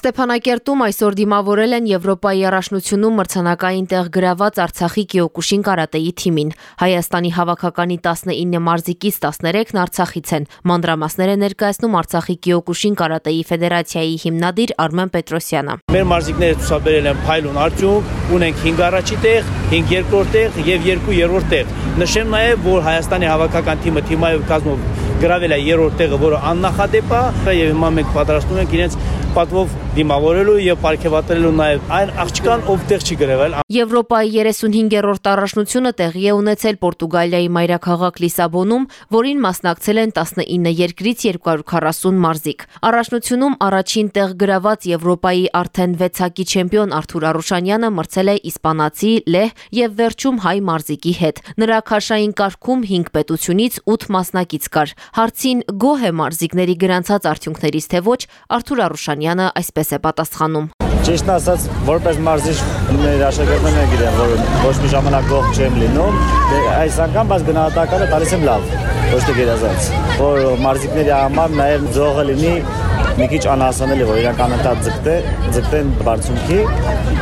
Ստեփանակերտում այսօր դիմավորել են Եվրոպայի առաջնությունում մրցանակային տեղ գրաված Արցախի Կիոկուշին կարատեի թիմին։ Հայաստանի հավաքականի 19 մարզիկից 13-ն Արցախից են։ Մանրամասները ներկայացնում Արցախի Կիոկուշին կարատեի ֆեդերացիայի հիմնադիր Արմեն Պետրոսյանը։ Մեր մարզիկները ցուցաբերել են փայլուն արդյունք, ունենք 5 առաջի տեղ, 5 երկրորդ տեղ եւ 2 երրորդ տեղ։ Նշեմ նաեւ, որ Հայաստանի հավաքական թիմը թիմայով կազմով գրավել է երրորդ տեղը, որը աննախադեպ է եւ հիմա մենք պատրաստում ենք իրենց պատվով դիմավորելու եւ ապարգևատրելու նաեւ այն աղջկան, ով տեղ չի գրեվել։ Եվրոպայի 35-րդ առաջնությունը տեղի է ունեցել Պորտուգալիայի մայրաքաղաք Լիսաբոնում, որին մասնակցել են 19 երկրից 240 մարզիկ։ Առաջնությունում առաջին տեղ գրաված Եվրոպայի արդեն 6-հակի չեմպիոն Արթուր Արուշանյանը մրցել է իսպանացի Լեհ եւ վերջում հայ մարզիկի հետ։ Նրա քաշային կարգում 5 պետությունից 8 մասնակից կար։ Հարցին գոհ է մարզիկների գրանցած արդյունքներից թե ոչ, Արթուր Արուշանյանը այսպես է պատասխանում։ Ճիշտ ասած, որպես մարզիչ մեր աշակերտները գիտեն, որ ոչ մի ժամանակ գող չեմ լինում, դե այս անգամ բայց գնահատականը տալիս եմ լավ, ոչ թե գերազանց, որ մարզիկների համար նաև ձողը լինի մի քիչ անհասանելի, որ իրանք անընդհատ ձգտեն, ձգտեն բարձունքի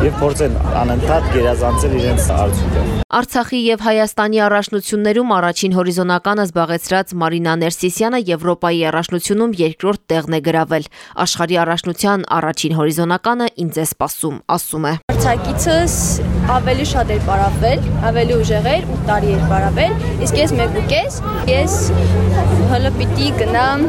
եւ փորձեն անընդհատ գերազանցել իրենց արդյունքը։ Արցախի եւ Հայաստանի առաջնություններում առաջին հորիզոնականը զբաղեցրած Մարինա Ներսիսյանը Եվրոպայի առաջնությունում երկրորդ տեղն է գրավել։ Աշխարհի առաջնության առաջին հորիզոնականը ինձ է սպասում, ասում է։ Արցակիցս ավելի շատ էր պարապվել, ավելի ուժեղ էր, 8 տարի էր պարապել, իսկ ես 1.5, ես հələ պիտի գնամ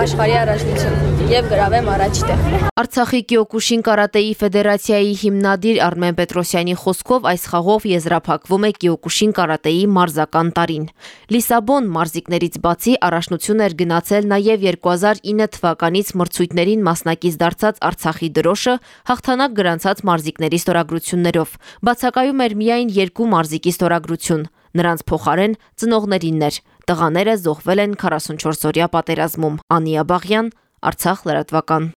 աշխարհի առաջնություն եւ գրավեմ առաջի տեղ։ Արցախի Կիոկուշին կարատեի ֆեդերացիայի հիմնադիր Արմեն Պետրոսյանի խոսքով այս խաղով եզրափակվում է Կիոկուշին կարատեի մարզական տարին։ Լիսաբոն մարզիկներից բացի առաջնություն էր գնացել նաև 2009 թվականից մրցույթներին մասնակից դարձած Արցախի դրոշը հաղթանակ գրանցած մարզիկների ստորագրություններով։ Բացակայում էր միայն երկու մարզիկի ստորագրություն։ Նրանց փոխարեն ծնողներինն էր։ Տղաները զոհվել են 44 օրյա պատերազմում։ Անիա Բաղյան, Արցախ լրատվական։